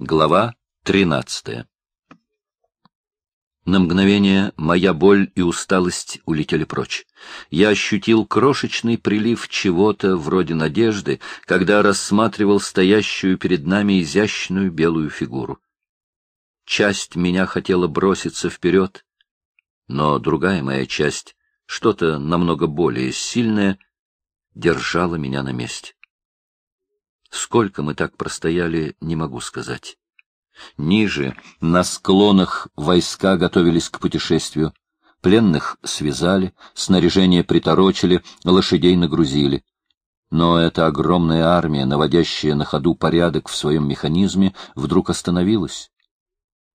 Глава 13 На мгновение моя боль и усталость улетели прочь. Я ощутил крошечный прилив чего-то вроде надежды, когда рассматривал стоящую перед нами изящную белую фигуру. Часть меня хотела броситься вперед, но другая моя часть, что-то намного более сильное, держала меня на месте. Сколько мы так простояли, не могу сказать. Ниже, на склонах, войска готовились к путешествию. Пленных связали, снаряжение приторочили, лошадей нагрузили. Но эта огромная армия, наводящая на ходу порядок в своем механизме, вдруг остановилась.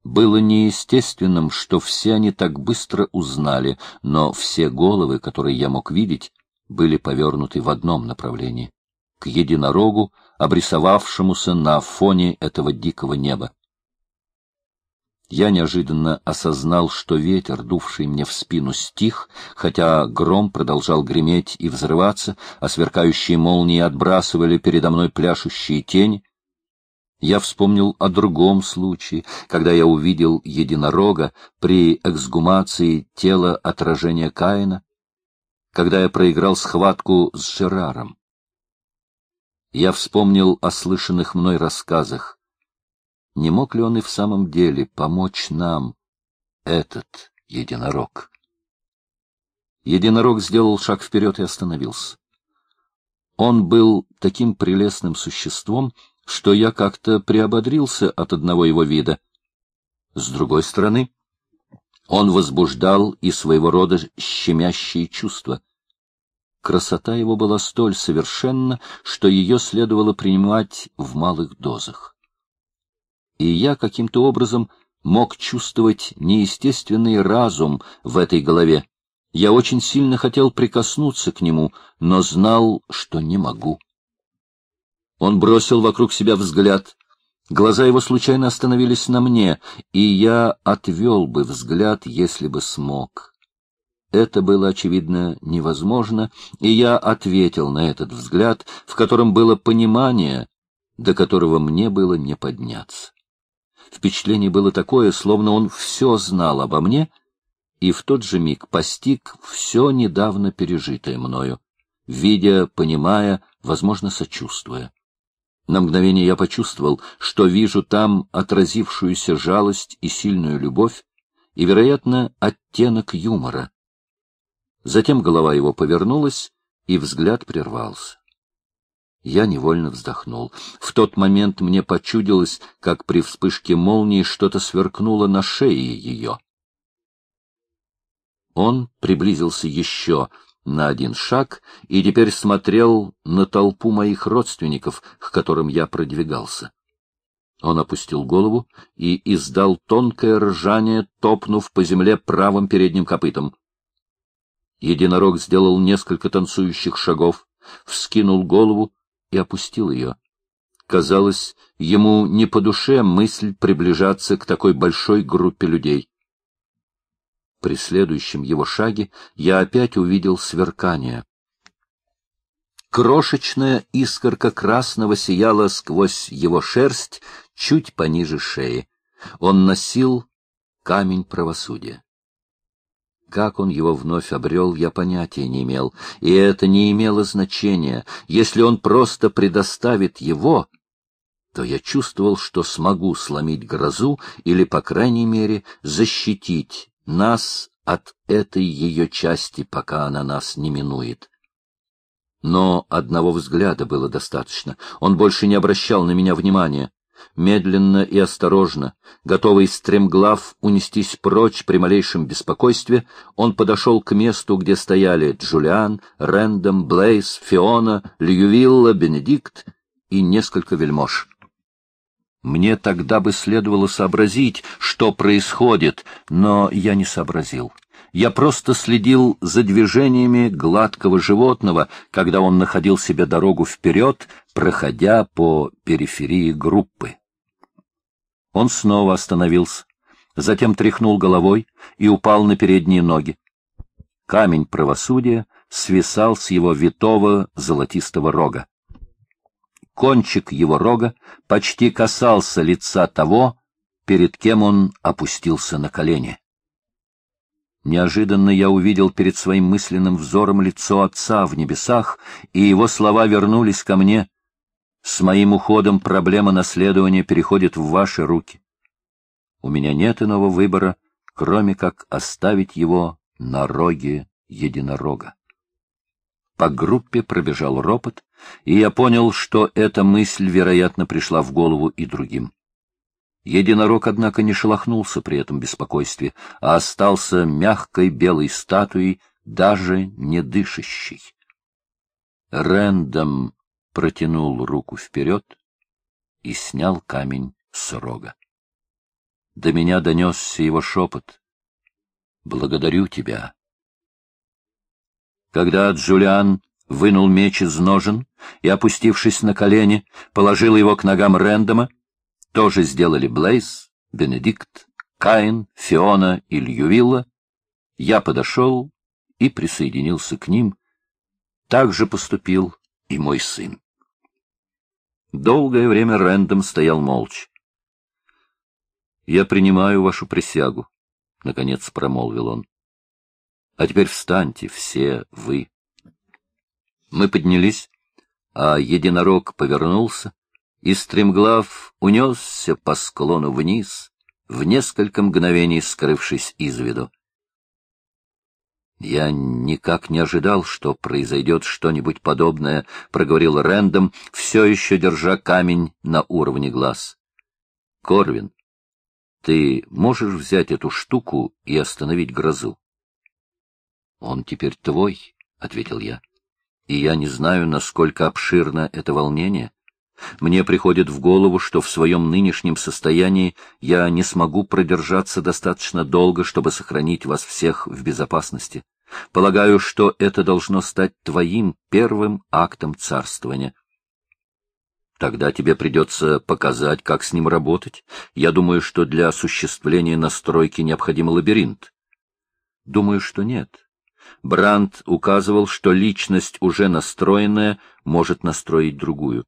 Было неестественным, что все они так быстро узнали, но все головы, которые я мог видеть, были повернуты в одном направлении — к единорогу, обрисовавшемуся на фоне этого дикого неба. Я неожиданно осознал, что ветер, дувший мне в спину, стих, хотя гром продолжал греметь и взрываться, а сверкающие молнии отбрасывали передо мной пляшущие тени. Я вспомнил о другом случае, когда я увидел единорога при эксгумации тела отражения Каина, когда я проиграл схватку с Жераром. Я вспомнил о слышанных мной рассказах. Не мог ли он и в самом деле помочь нам, этот единорог? Единорог сделал шаг вперед и остановился. Он был таким прелестным существом, что я как-то приободрился от одного его вида. С другой стороны, он возбуждал и своего рода щемящие чувства. Красота его была столь совершенна, что ее следовало принимать в малых дозах и я каким-то образом мог чувствовать неестественный разум в этой голове. Я очень сильно хотел прикоснуться к нему, но знал, что не могу. Он бросил вокруг себя взгляд. Глаза его случайно остановились на мне, и я отвел бы взгляд, если бы смог. Это было, очевидно, невозможно, и я ответил на этот взгляд, в котором было понимание, до которого мне было не подняться. Впечатление было такое, словно он все знал обо мне, и в тот же миг постиг все недавно пережитое мною, видя, понимая, возможно, сочувствуя. На мгновение я почувствовал, что вижу там отразившуюся жалость и сильную любовь, и, вероятно, оттенок юмора. Затем голова его повернулась, и взгляд прервался. Я невольно вздохнул. В тот момент мне почудилось, как при вспышке молнии что-то сверкнуло на шее ее. Он приблизился еще на один шаг и теперь смотрел на толпу моих родственников, к которым я продвигался. Он опустил голову и издал тонкое ржание, топнув по земле правым передним копытом. Единорог сделал несколько танцующих шагов, вскинул голову и опустил ее. Казалось, ему не по душе мысль приближаться к такой большой группе людей. При следующем его шаге я опять увидел сверкание. Крошечная искорка красного сияла сквозь его шерсть чуть пониже шеи. Он носил камень правосудия. Как он его вновь обрел, я понятия не имел, и это не имело значения. Если он просто предоставит его, то я чувствовал, что смогу сломить грозу или, по крайней мере, защитить нас от этой ее части, пока она нас не минует. Но одного взгляда было достаточно. Он больше не обращал на меня внимания медленно и осторожно, готовый стремглав унестись прочь при малейшем беспокойстве, он подошел к месту, где стояли Джулиан, Рэндом, Блейз, Фиона, Льювилла, Бенедикт и несколько вельмож. Мне тогда бы следовало сообразить, что происходит, но я не сообразил. Я просто следил за движениями гладкого животного, когда он находил себе дорогу вперед, проходя по периферии группы. Он снова остановился, затем тряхнул головой и упал на передние ноги. Камень правосудия свисал с его витого золотистого рога. кончик его рога почти касался лица того, перед кем он опустился на колени. Неожиданно я увидел перед своим мысленным взором лицо отца в небесах, и его слова вернулись ко мне. «С моим уходом проблема наследования переходит в ваши руки. У меня нет иного выбора, кроме как оставить его на роге единорога». По группе пробежал ропот, и я понял, что эта мысль, вероятно, пришла в голову и другим. Единорог, однако, не шелохнулся при этом беспокойстве, а остался мягкой белой статуей, даже не дышащей. Рэндом протянул руку вперед и снял камень с рога. До меня донесся его шепот. «Благодарю тебя». Когда Джулиан вынул меч из ножен и, опустившись на колени, положил его к ногам Рэндома, тоже сделали Блейз, Бенедикт, Каин, Фиона и Льювилла. Я подошел и присоединился к ним. Так же поступил и мой сын. Долгое время Рэндом стоял молча. «Я принимаю вашу присягу», — наконец промолвил он. «А теперь встаньте, все вы». Мы поднялись, а единорог повернулся и стремглав унесся по склону вниз, в несколько мгновений скрывшись из виду. «Я никак не ожидал, что произойдет что-нибудь подобное», — проговорил Рэндом, все еще держа камень на уровне глаз. «Корвин, ты можешь взять эту штуку и остановить грозу?» «Он теперь твой», — ответил я, — «и я не знаю, насколько обширно это волнение». Мне приходит в голову, что в своем нынешнем состоянии я не смогу продержаться достаточно долго, чтобы сохранить вас всех в безопасности. Полагаю, что это должно стать твоим первым актом царствования. Тогда тебе придется показать, как с ним работать. Я думаю, что для осуществления настройки необходим лабиринт. Думаю, что нет. Бранд указывал, что личность, уже настроенная, может настроить другую.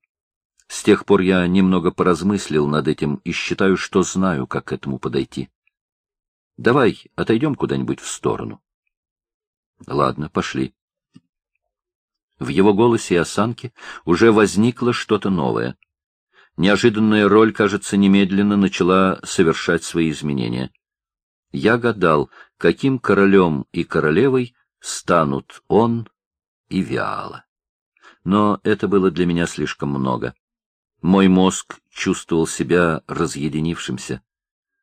С тех пор я немного поразмыслил над этим и считаю, что знаю, как к этому подойти. Давай отойдем куда-нибудь в сторону. Ладно, пошли. В его голосе и осанке уже возникло что-то новое. Неожиданная роль, кажется, немедленно начала совершать свои изменения. Я гадал, каким королем и королевой станут он и Виала. Но это было для меня слишком много. Мой мозг чувствовал себя разъединившимся.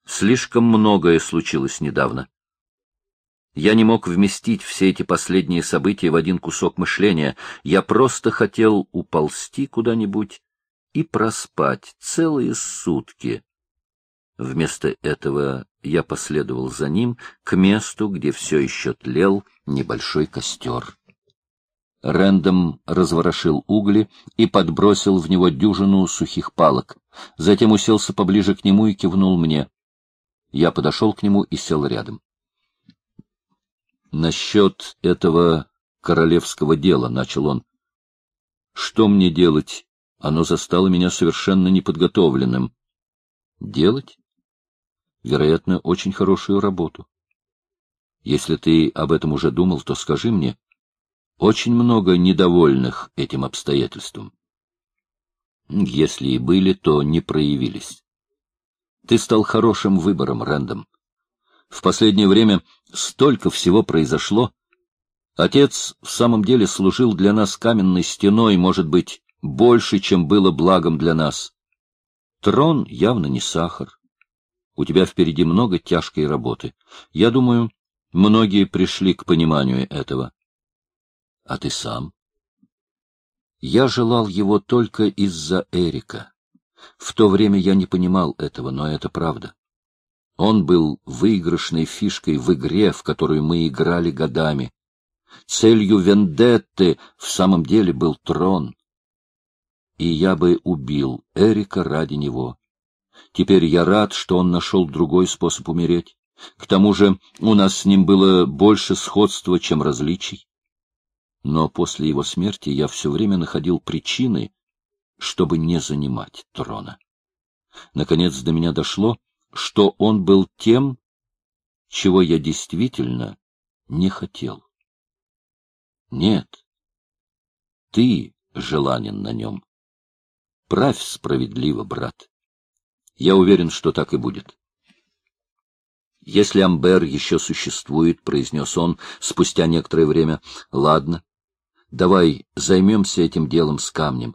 Слишком многое случилось недавно. Я не мог вместить все эти последние события в один кусок мышления. Я просто хотел уползти куда-нибудь и проспать целые сутки. Вместо этого я последовал за ним к месту, где все еще тлел небольшой костер. Рэндом разворошил угли и подбросил в него дюжину сухих палок. Затем уселся поближе к нему и кивнул мне. Я подошел к нему и сел рядом. «Насчет этого королевского дела», — начал он. «Что мне делать? Оно застало меня совершенно неподготовленным». «Делать?» «Вероятно, очень хорошую работу. Если ты об этом уже думал, то скажи мне, очень много недовольных этим обстоятельством. Если и были, то не проявились. Ты стал хорошим выбором, Рэндом. В последнее время столько всего произошло. Отец в самом деле служил для нас каменной стеной, может быть, больше, чем было благом для нас. Трон явно не сахар. У тебя впереди много тяжкой работы. Я думаю, многие пришли к пониманию этого. А ты сам? Я желал его только из-за Эрика. В то время я не понимал этого, но это правда. Он был выигрышной фишкой в игре, в которую мы играли годами. Целью вендетты в самом деле был трон. И я бы убил Эрика ради него. Теперь я рад, что он нашел другой способ умереть. К тому же у нас с ним было больше сходства, чем различий но после его смерти я все время находил причины, чтобы не занимать трона. Наконец до меня дошло, что он был тем, чего я действительно не хотел. Нет, ты желанен на нем. Правь справедливо, брат. Я уверен, что так и будет. Если Амбер еще существует, — произнес он спустя некоторое время, — ладно, давай займемся этим делом с камнем.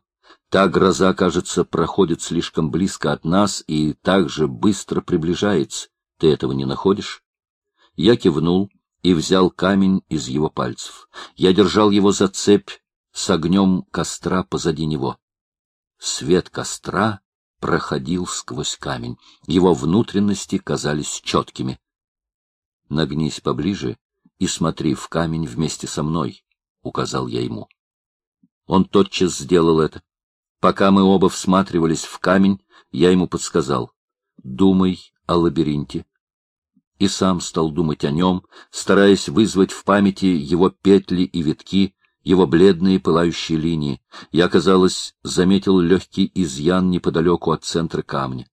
Та гроза, кажется, проходит слишком близко от нас и так же быстро приближается. Ты этого не находишь? Я кивнул и взял камень из его пальцев. Я держал его за цепь с огнем костра позади него. Свет костра проходил сквозь камень. Его внутренности казались четкими. «Нагнись поближе и смотри в камень вместе со мной», — указал я ему. Он тотчас сделал это. Пока мы оба всматривались в камень, я ему подсказал. Думай о лабиринте. И сам стал думать о нем, стараясь вызвать в памяти его петли и витки, его бледные пылающие линии. Я, казалось, заметил легкий изъян неподалеку от центра камня.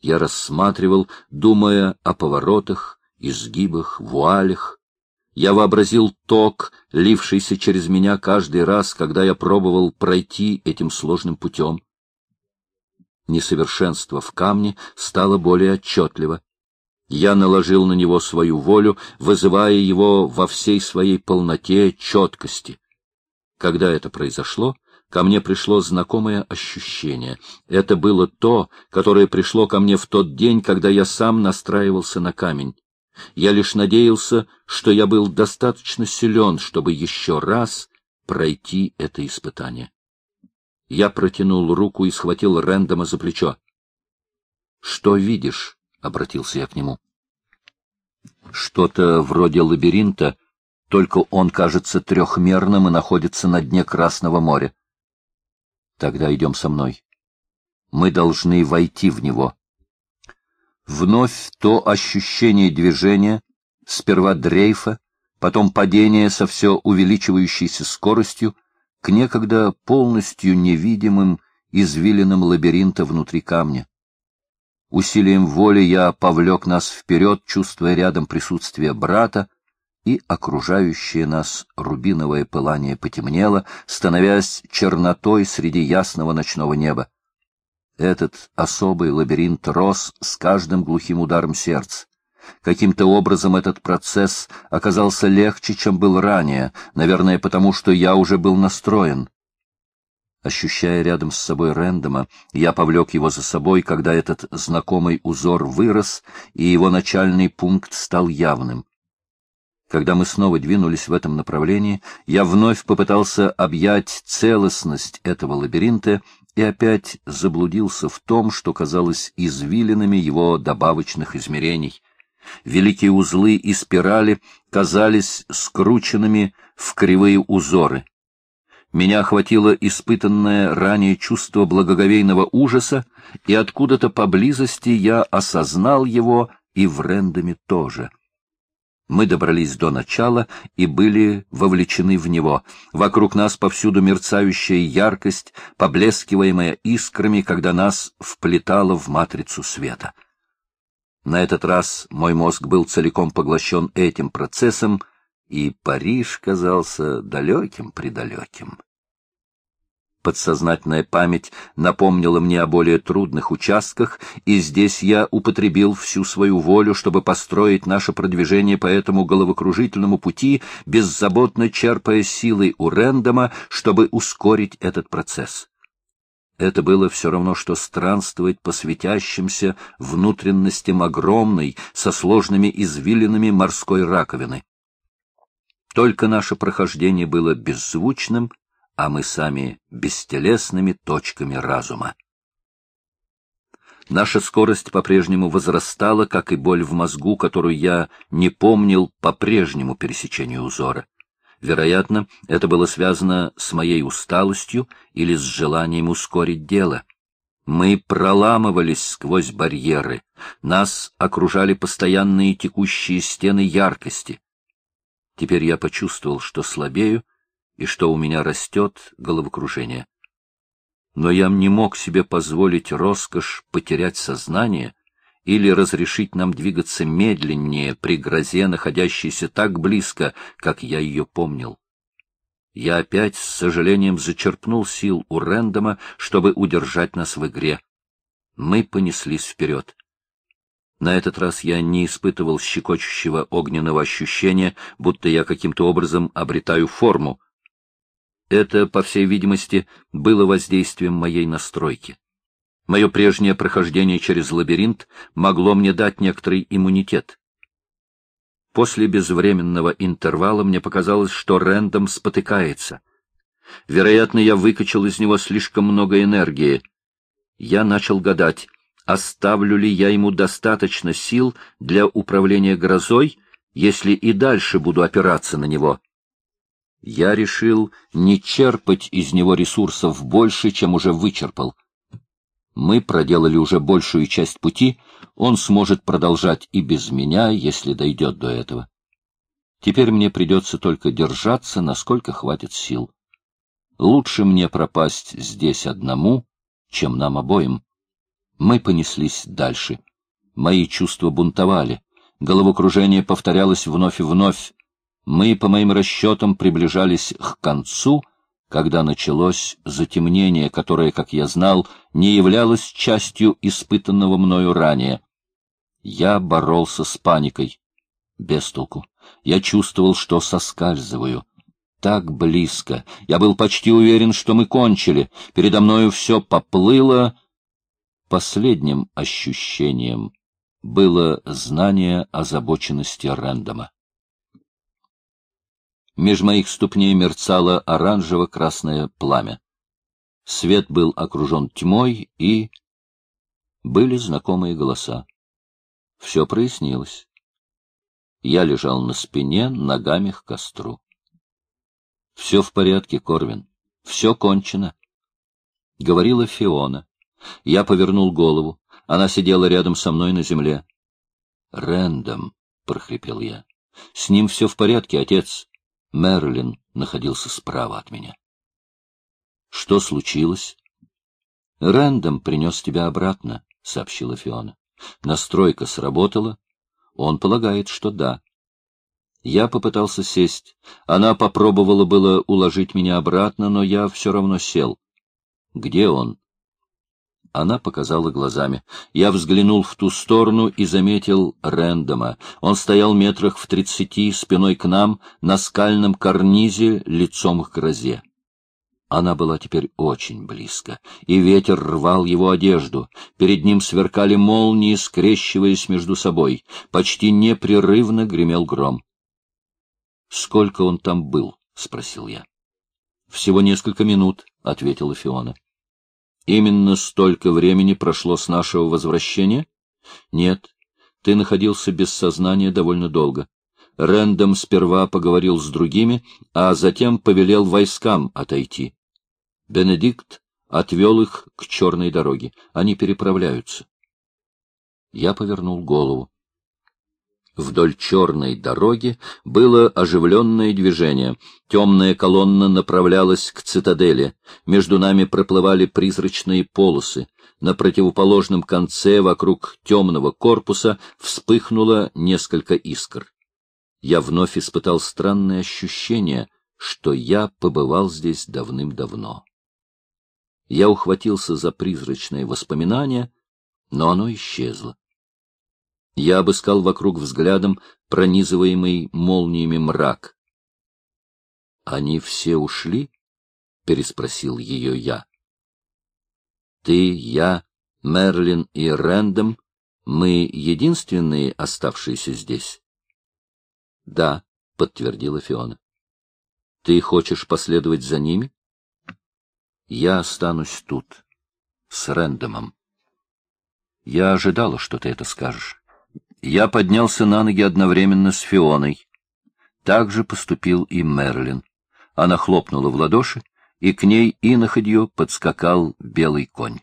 Я рассматривал, думая о поворотах, изгибах, вуалях, я вообразил ток, лившийся через меня каждый раз, когда я пробовал пройти этим сложным путем. Несовершенство в камне стало более отчетливо. Я наложил на него свою волю, вызывая его во всей своей полноте четкости. Когда это произошло, ко мне пришло знакомое ощущение. Это было то, которое пришло ко мне в тот день, когда я сам настраивался на камень. Я лишь надеялся, что я был достаточно силен, чтобы еще раз пройти это испытание. Я протянул руку и схватил Рэндома за плечо. — Что видишь? — обратился я к нему. — Что-то вроде лабиринта, только он кажется трехмерным и находится на дне Красного моря. — Тогда идем со мной. Мы должны войти в него. Вновь то ощущение движения, сперва дрейфа, потом падения со все увеличивающейся скоростью к некогда полностью невидимым извилинам лабиринта внутри камня. Усилием воли я повлек нас вперед, чувствуя рядом присутствие брата, и окружающее нас рубиновое пылание потемнело, становясь чернотой среди ясного ночного неба. Этот особый лабиринт рос с каждым глухим ударом сердца. Каким-то образом этот процесс оказался легче, чем был ранее, наверное, потому что я уже был настроен. Ощущая рядом с собой Рэндома, я повлек его за собой, когда этот знакомый узор вырос, и его начальный пункт стал явным. Когда мы снова двинулись в этом направлении, я вновь попытался объять целостность этого лабиринта и опять заблудился в том, что казалось извилинами его добавочных измерений. Великие узлы и спирали казались скрученными в кривые узоры. Меня охватило испытанное ранее чувство благоговейного ужаса, и откуда-то поблизости я осознал его и в Рэндоме тоже — мы добрались до начала и были вовлечены в него. Вокруг нас повсюду мерцающая яркость, поблескиваемая искрами, когда нас вплетало в матрицу света. На этот раз мой мозг был целиком поглощен этим процессом, и Париж казался далеким-предалеким. Подсознательная память напомнила мне о более трудных участках, и здесь я употребил всю свою волю, чтобы построить наше продвижение по этому головокружительному пути, беззаботно черпая силой у Рэндома, чтобы ускорить этот процесс. Это было все равно, что странствовать по светящимся внутренностям огромной, со сложными извилинами морской раковины. Только наше прохождение было беззвучным а мы сами бестелесными точками разума. Наша скорость по-прежнему возрастала, как и боль в мозгу, которую я не помнил по прежнему пересечению узора. Вероятно, это было связано с моей усталостью или с желанием ускорить дело. Мы проламывались сквозь барьеры, нас окружали постоянные текущие стены яркости. Теперь я почувствовал, что слабею, и что у меня растет головокружение. но я не мог себе позволить роскошь потерять сознание или разрешить нам двигаться медленнее при грозе, находящейся так близко, как я ее помнил. Я опять с сожалением зачерпнул сил у Рэндома, чтобы удержать нас в игре. Мы понеслись вперед. На этот раз я не испытывал щекочущего огненного ощущения, будто я каким-то образом обретаю форму. Это, по всей видимости, было воздействием моей настройки. Мое прежнее прохождение через лабиринт могло мне дать некоторый иммунитет. После безвременного интервала мне показалось, что Рэндом спотыкается. Вероятно, я выкачал из него слишком много энергии. Я начал гадать, оставлю ли я ему достаточно сил для управления грозой, если и дальше буду опираться на него. Я решил не черпать из него ресурсов больше, чем уже вычерпал. Мы проделали уже большую часть пути, он сможет продолжать и без меня, если дойдет до этого. Теперь мне придется только держаться, насколько хватит сил. Лучше мне пропасть здесь одному, чем нам обоим. Мы понеслись дальше. Мои чувства бунтовали. Головокружение повторялось вновь и вновь. Мы, по моим расчетам, приближались к концу — когда началось затемнение, которое, как я знал, не являлось частью испытанного мною ранее. Я боролся с паникой. Без толку. Я чувствовал, что соскальзываю. Так близко. Я был почти уверен, что мы кончили. Передо мною все поплыло. Последним ощущением было знание озабоченности Рэндома. Меж моих ступней мерцало оранжево-красное пламя. Свет был окружен тьмой, и... Были знакомые голоса. Все прояснилось. Я лежал на спине, ногами к костру. — Все в порядке, Корвин. Все кончено. — говорила Фиона. Я повернул голову. Она сидела рядом со мной на земле. — Рэндом, — прохрипел я. — С ним все в порядке, отец. Мерлин находился справа от меня. — Что случилось? — Рэндом принес тебя обратно, — сообщила Фиона. Настройка сработала. Он полагает, что да. Я попытался сесть. Она попробовала было уложить меня обратно, но я все равно сел. — Где он? Она показала глазами. Я взглянул в ту сторону и заметил Рэндома. Он стоял метрах в тридцати, спиной к нам, на скальном карнизе, лицом к грозе. Она была теперь очень близко, и ветер рвал его одежду. Перед ним сверкали молнии, скрещиваясь между собой. Почти непрерывно гремел гром. — Сколько он там был? — спросил я. — Всего несколько минут, — ответила Фиона. — Именно столько времени прошло с нашего возвращения? Нет, ты находился без сознания довольно долго. Рэндом сперва поговорил с другими, а затем повелел войскам отойти. Бенедикт отвел их к черной дороге. Они переправляются. Я повернул голову. Вдоль черной дороги было оживленное движение. Темная колонна направлялась к цитадели. Между нами проплывали призрачные полосы. На противоположном конце, вокруг темного корпуса, вспыхнуло несколько искр. Я вновь испытал странное ощущение, что я побывал здесь давным-давно. Я ухватился за призрачное воспоминание, но оно исчезло. Я обыскал вокруг взглядом пронизываемый молниями мрак. — Они все ушли? — переспросил ее я. — Ты, я, Мерлин и Рэндом, мы единственные оставшиеся здесь? — Да, — подтвердила Фиона. — Ты хочешь последовать за ними? — Я останусь тут, с Рэндомом. Я ожидала, что ты это скажешь. Я поднялся на ноги одновременно с Фионой. Так же поступил и Мерлин. Она хлопнула в ладоши, и к ней иноходью подскакал белый конь.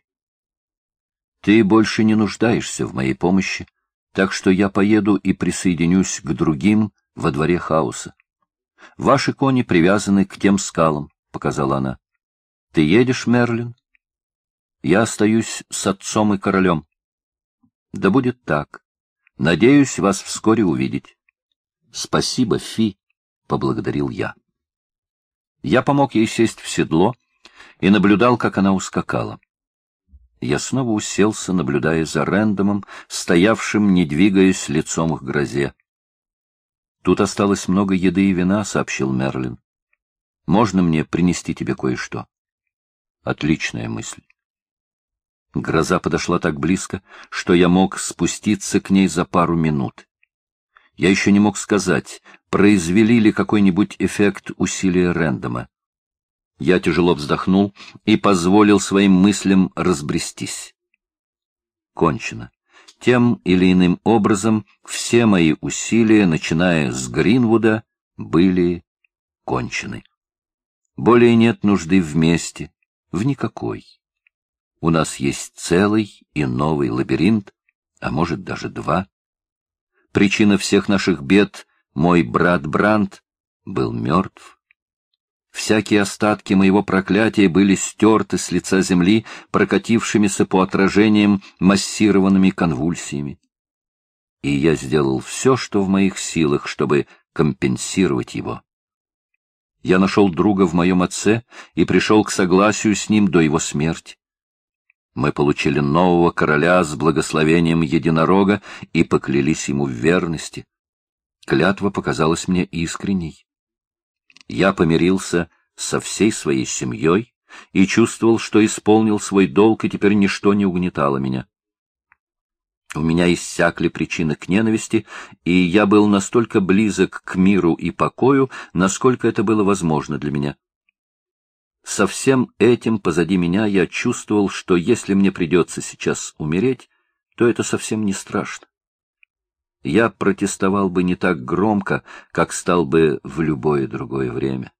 Ты больше не нуждаешься в моей помощи, так что я поеду и присоединюсь к другим во дворе хаоса. Ваши кони привязаны к тем скалам, — показала она. Ты едешь, Мерлин? Я остаюсь с отцом и королем. Да будет так. Надеюсь вас вскоре увидеть. Спасибо, Фи, — поблагодарил я. Я помог ей сесть в седло и наблюдал, как она ускакала. Я снова уселся, наблюдая за Рэндомом, стоявшим, не двигаясь, лицом к грозе. «Тут осталось много еды и вина», — сообщил Мерлин. «Можно мне принести тебе кое-что?» «Отличная мысль». Гроза подошла так близко, что я мог спуститься к ней за пару минут. Я еще не мог сказать, произвели ли какой-нибудь эффект усилия Рэндома. Я тяжело вздохнул и позволил своим мыслям разбрестись. Кончено. Тем или иным образом все мои усилия, начиная с Гринвуда, были кончены. Более нет нужды вместе, в никакой. У нас есть целый и новый лабиринт, а может даже два. Причина всех наших бед, мой брат Бранд, был мертв. Всякие остатки моего проклятия были стерты с лица земли, прокатившимися по отражениям массированными конвульсиями. И я сделал все, что в моих силах, чтобы компенсировать его. Я нашел друга в моем отце и пришел к согласию с ним до его смерти. Мы получили нового короля с благословением единорога и поклялись ему в верности. Клятва показалась мне искренней я помирился со всей своей семьей и чувствовал, что исполнил свой долг, и теперь ничто не угнетало меня. У меня иссякли причины к ненависти, и я был настолько близок к миру и покою, насколько это было возможно для меня. Со всем этим позади меня я чувствовал, что если мне придется сейчас умереть, то это совсем не страшно я протестовал бы не так громко, как стал бы в любое другое время.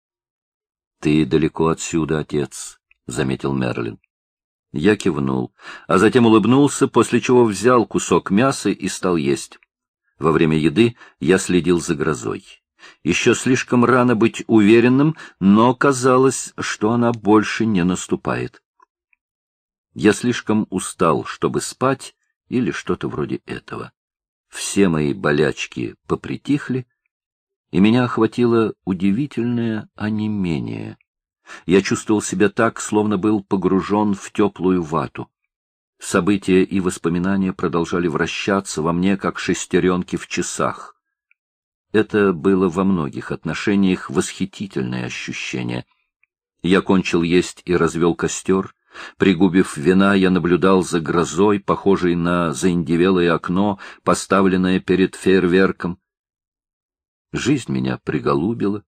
— Ты далеко отсюда, отец, — заметил Мерлин. Я кивнул, а затем улыбнулся, после чего взял кусок мяса и стал есть. Во время еды я следил за грозой. Еще слишком рано быть уверенным, но казалось, что она больше не наступает. Я слишком устал, чтобы спать или что-то вроде этого все мои болячки попритихли, и меня охватило удивительное онемение. Я чувствовал себя так, словно был погружен в теплую вату. События и воспоминания продолжали вращаться во мне, как шестеренки в часах. Это было во многих отношениях восхитительное ощущение. Я кончил есть и развел костер, Пригубив вина, я наблюдал за грозой, похожей на заиндевелое окно, поставленное перед фейерверком. Жизнь меня приголубила.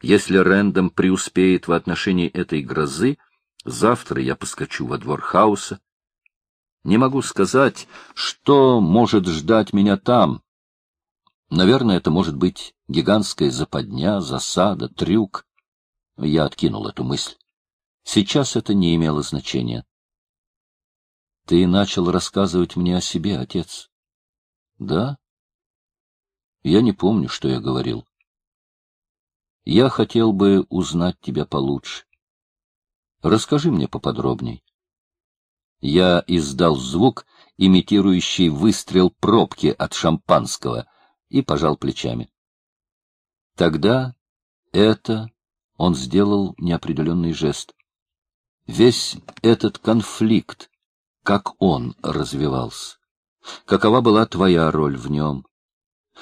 Если Рэндом преуспеет в отношении этой грозы, завтра я поскочу во двор хаоса. Не могу сказать, что может ждать меня там. Наверное, это может быть гигантская западня, засада, трюк. Я откинул эту мысль. Сейчас это не имело значения. Ты начал рассказывать мне о себе, отец. Да? Я не помню, что я говорил. Я хотел бы узнать тебя получше. Расскажи мне поподробней. Я издал звук, имитирующий выстрел пробки от шампанского, и пожал плечами. Тогда это он сделал неопределенный жест. Весь этот конфликт, как он развивался? Какова была твоя роль в нем?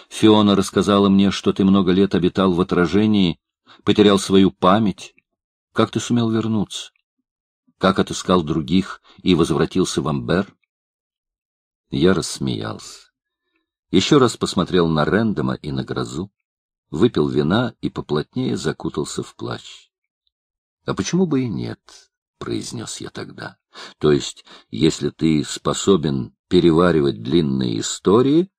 Фиона рассказала мне, что ты много лет обитал в отражении, потерял свою память. Как ты сумел вернуться? Как отыскал других и возвратился в Амбер? Я рассмеялся. Еще раз посмотрел на Рэндома и на грозу, выпил вина и поплотнее закутался в плащ. А почему бы и нет? — произнес я тогда. — То есть, если ты способен переваривать длинные истории,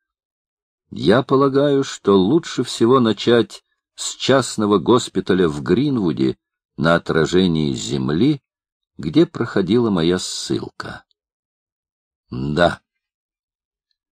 я полагаю, что лучше всего начать с частного госпиталя в Гринвуде на отражении Земли, где проходила моя ссылка. — Да,